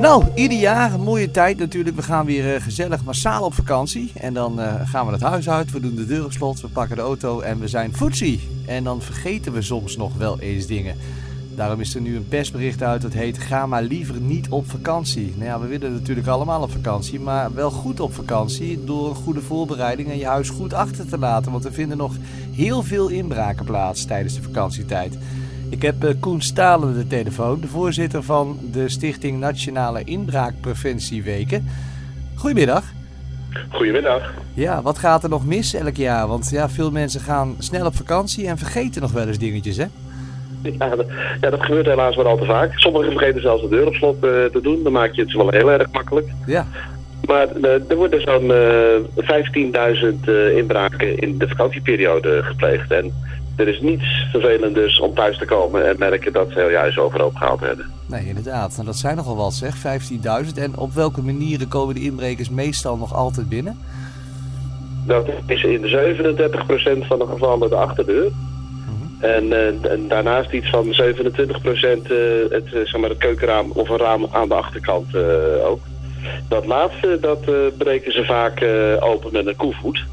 Nou, ieder jaar een mooie tijd natuurlijk. We gaan weer eh, gezellig massaal op vakantie. En dan eh, gaan we het huis uit, we doen de deur op slot, we pakken de auto en we zijn footsie. En dan vergeten we soms nog wel eens dingen. Daarom is er nu een persbericht uit dat heet Ga maar liever niet op vakantie. Nou ja, we willen natuurlijk allemaal op vakantie, maar wel goed op vakantie door een goede voorbereiding en je huis goed achter te laten. Want er vinden nog heel veel inbraken plaats tijdens de vakantietijd. Ik heb eh, Koen Stalen de telefoon, de voorzitter van de Stichting Nationale Inbraakpreventieweken. Goedemiddag. Goedemiddag. Ja, wat gaat er nog mis elk jaar? Want ja, veel mensen gaan snel op vakantie en vergeten nog wel eens dingetjes, hè? Ja, dat, ja, dat gebeurt helaas wel al te vaak. Sommigen vergeten zelfs de deur op slot eh, te doen. Dan maak je het wel heel erg makkelijk. Ja. Maar eh, er worden zo'n eh 15.000 eh, inbraken in de vakantieperiode gepleegd. En er is niets vervelenders om thuis te komen en merken dat ze heel juist overhoop gehaald hebben. Nee, inderdaad. Nou, dat zijn nogal wat zeg, 15.000. En op welke manieren komen de inbrekers meestal nog altijd binnen? Dat is in 37% van de gevallen de achterdeur. En, eh, en daarnaast iets van 27% eh, het, eh, zeg maar het keukenraam of een raam aan de achterkant ook. Dat laatste, dat breken ze vaak open met een koevoet.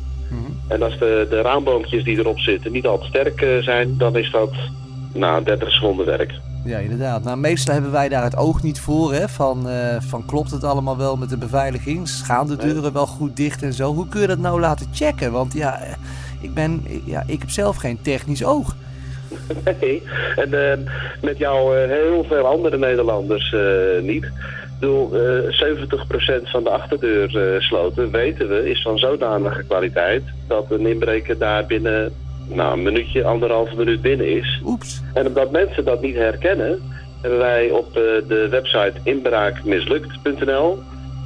En als de, de raamboompjes die erop zitten niet al te sterk eh, zijn, dan is dat nou, 30 seconden werk. Ja, inderdaad. Nou, meestal hebben wij daar het oog niet voor, hè? Van, eh, van klopt het allemaal wel met de beveiliging? Gaan de Nee. deuren wel goed dicht en zo? Hoe kun je dat nou laten checken? Want ja, eh, ik, ben, ja, ik heb zelf geen technisch oog. Nee, en met jou heel veel andere Nederlanders niet. Ik bedoel, eh 70% van de achterdeursloten, weten we, is van zodanige kwaliteit dat een inbreker daar binnen nou, een minuutje, anderhalve minuut binnen is. Oeps. En omdat mensen dat niet herkennen, hebben wij op eh, de website inbraakmislukt.nl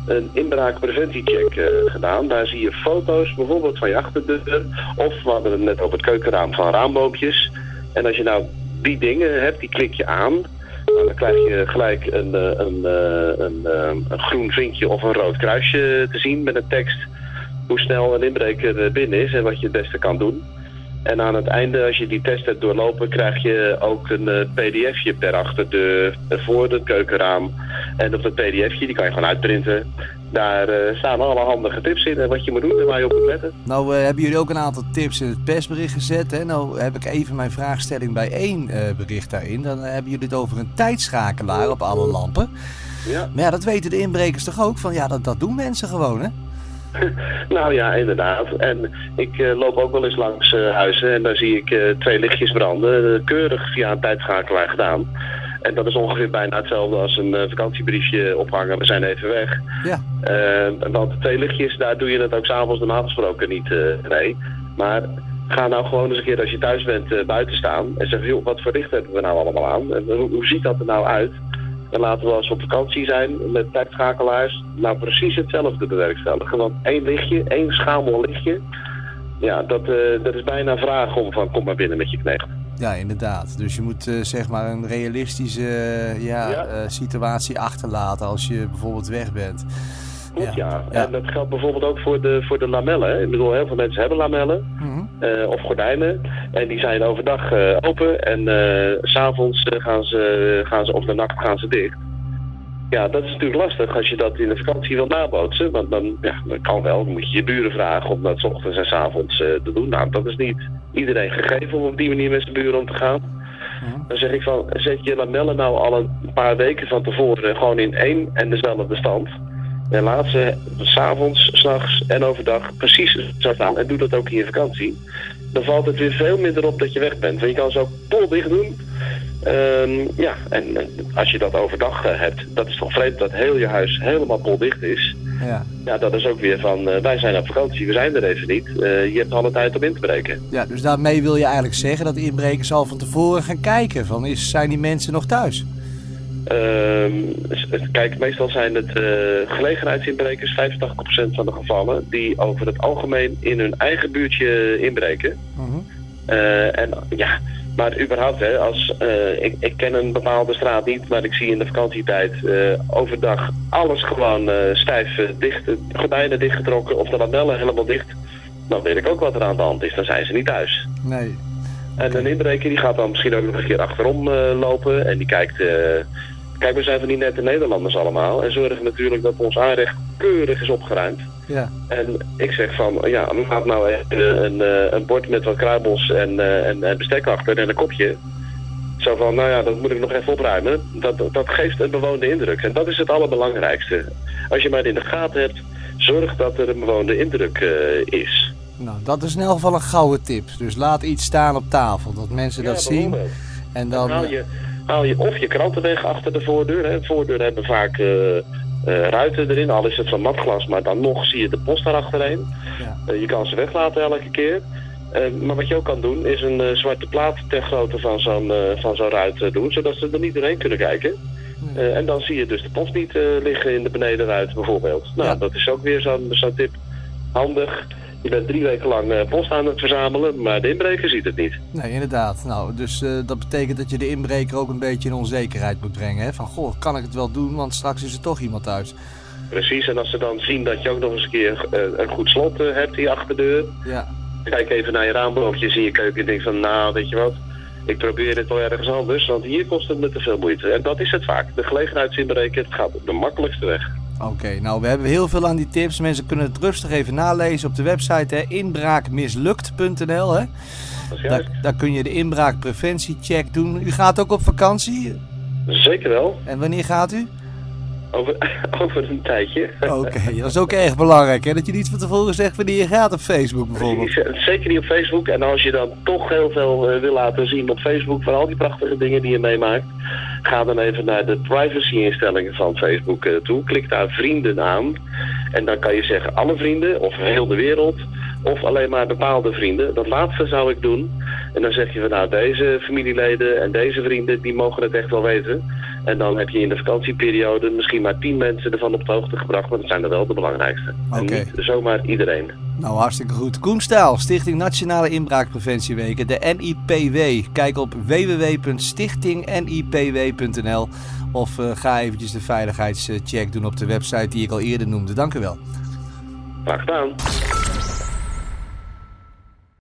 een inbraakpreventiecheck eh, gedaan. Daar zie je foto's bijvoorbeeld van je achterdeur. Of we hadden het net over het keukenraam van raamboompjes. En als je nou die dingen hebt, die klik je aan. Nou, dan krijg je gelijk een, eh, een, eh, een, eh, een groen vinkje of een rood kruisje te zien met een tekst hoe snel een inbreker binnen is en wat je het beste kan doen. En aan het einde, als je die test hebt doorlopen, krijg je ook een pdfje per achterdeur voor het keukenraam. En op dat pdfje, die kan je gewoon uitprinten. Daar eh, staan alle handige tips in en wat je moet doen en waar je op moet letten. Nou eh, hebben jullie ook een aantal tips in het persbericht gezet. Hè? Nou heb ik even mijn vraagstelling bij één eh, bericht daarin. Dan hebben jullie het over een tijdschakelaar op alle lampen. Ja. Maar ja, dat weten de inbrekers toch ook? Van ja, dat, dat doen mensen gewoon, hè? Nou ja, inderdaad. En ik loop ook wel eens langs huizen en daar zie ik twee lichtjes branden. keurig via een tijdschakelaar gedaan. En dat is ongeveer bijna hetzelfde als een eh, vakantiebriefje ophangen. We zijn even weg. Ja. Eh, want twee lichtjes, daar doe je het ook s'avonds normaal gesproken niet nee. Maar ga nou gewoon eens een keer als je thuis bent buiten staan. En zeg, joh, wat voor licht hebben we nou allemaal aan? En hoe, hoe ziet dat er nou uit? En laten we als we op vakantie zijn met tijdschakelaars nou precies hetzelfde bewerkstelligen. Want één lichtje, één schamel lichtje, ja, dat, dat is bijna een vraag om van kom maar binnen met je knecht. Ja, inderdaad. Dus je moet eh, zeg maar een realistische eh, ja, Ja. eh, situatie achterlaten als je bijvoorbeeld weg bent. Ja. Ja. En dat geldt bijvoorbeeld ook voor de, voor de lamellen. Ik bedoel, heel veel mensen hebben lamellen Mhm. of gordijnen. En die zijn overdag open en s s'avonds gaan, ze, gaan ze, of de nacht gaan ze dicht. Ja, dat is natuurlijk lastig als je dat in de vakantie wil nabootsen. Want dan, ja, dat kan wel. Dan moet je je buren vragen om dat 's ochtends en 's avonds te doen. Nou, dat is niet iedereen gegeven om op die manier met zijn buren om te gaan. Dan zeg ik van, zet je lamellen nou al een paar weken van tevoren gewoon in één en dezelfde stand. En laat ze s'avonds, s'nachts en overdag precies zo staan. En doe dat ook in je vakantie. Dan valt het weer veel minder op dat je weg bent. Want je kan ze ook pol dicht doen. Ehm, ja, en eh, als je dat overdag eh, hebt, dat is toch vreemd dat heel je huis helemaal poldicht is. Ja. Ja, dat is ook weer van, eh, wij zijn op vakantie, we zijn er even niet. Eh, je hebt alle tijd om in te breken. ja, dus daarmee wil je eigenlijk zeggen dat de inbrekers al van tevoren gaan kijken. Van is, zijn die mensen nog thuis? Ehm, kijk, meestal zijn het eh, gelegenheidsinbrekers, 85% van de gevallen, die over het algemeen in hun eigen buurtje inbreken. Mhm. Eh, en ja, maar überhaupt, hè, als, eh, ik, ik ken een bepaalde straat niet, maar ik zie in de vakantietijd eh, overdag alles gewoon stijf dicht, gordijnen dichtgetrokken of de lamellen helemaal dicht. Dan weet ik ook wat er aan de hand is, dan zijn ze niet thuis. Nee. En een inbreker die gaat dan misschien ook nog een keer achterom lopen en die kijkt, Kijk, we zijn van die nette Nederlanders allemaal. En zorgen natuurlijk dat ons aanrecht keurig is opgeruimd. Ja. En ik zeg van, ja, laat nou even een, een, een bord met wat kruimels en, en, en bestek achter en een kopje. Zo van, nou ja, dat moet ik nog even opruimen. Dat, dat geeft een bewoonde indruk. En dat is het allerbelangrijkste. Als je maar in de gaten hebt, zorg dat er een bewoonde indruk uh, is. Nou, dat is in elk geval een gouden tip. Dus laat iets staan op tafel, dat mensen dat zien. En dan, haal, je, haal je of je kranten weg achter de voordeur. Hè. De voordeur hebben vaak uh, uh, ruiten erin, al is het van matglas, maar dan nog zie je de post daarachterheen. Ja. je kan ze weglaten elke keer. maar wat je ook kan doen, is een zwarte plaat ter grootte van zo'n van zo'n ruit doen, zodat ze er niet doorheen kunnen kijken. Uh, en dan zie je dus de post niet uh, liggen in de benedenruit bijvoorbeeld. Nou, ja. dat is ook weer zo'n zo tip. Handig. Je bent drie weken lang uh, post aan het verzamelen, maar de inbreker ziet het niet. Nee, inderdaad. Nou, dus dat betekent dat je de inbreker ook een beetje in onzekerheid moet brengen. Hè? Van, goh, kan ik het wel doen, want straks is er toch iemand thuis. Precies, en als ze dan zien dat je ook nog eens een keer een goed slot hebt, die achterdeur. Ja. Kijk even naar je raamblootje, zie je keuken en denk van, nou, weet je wat ik probeer het wel ergens anders, want hier kost het me te veel moeite. En dat is het vaak. De gelegenheidsinbreker het gaat de makkelijkste weg. Oké, nou we hebben heel veel aan die tips. Mensen kunnen het rustig even nalezen op de website inbraakmislukt.nl. Daar, daar kun je de inbraakpreventiecheck doen. U gaat ook op vakantie? Zeker wel. En wanneer gaat u? Over, over een tijdje. Oké, dat is ook erg belangrijk, hè? Dat je niet van tevoren zegt wanneer je gaat op Facebook bijvoorbeeld. Zeker niet op Facebook. En als je dan toch heel veel uh, wil laten zien op Facebook van al die prachtige dingen die je meemaakt, ga dan even naar de privacy-instellingen van Facebook uh, toe. Klik daar vrienden aan. En dan kan je zeggen alle vrienden of heel de wereld of alleen maar bepaalde vrienden. Dat laatste zou ik doen. En dan zeg je van nou, deze familieleden en deze vrienden, die mogen het echt wel weten. En dan heb je in de vakantieperiode misschien maar tien mensen ervan op de hoogte gebracht, maar dat zijn er wel de belangrijkste. Okay. En niet zomaar iedereen. Nou, hartstikke goed. Koen Stichting Nationale Inbraakpreventieweken, de NIPW. Kijk op www.stichtingnipw.nl of uh, ga eventjes de veiligheidscheck doen op de website die ik al eerder noemde. Dank u wel. Graag gedaan.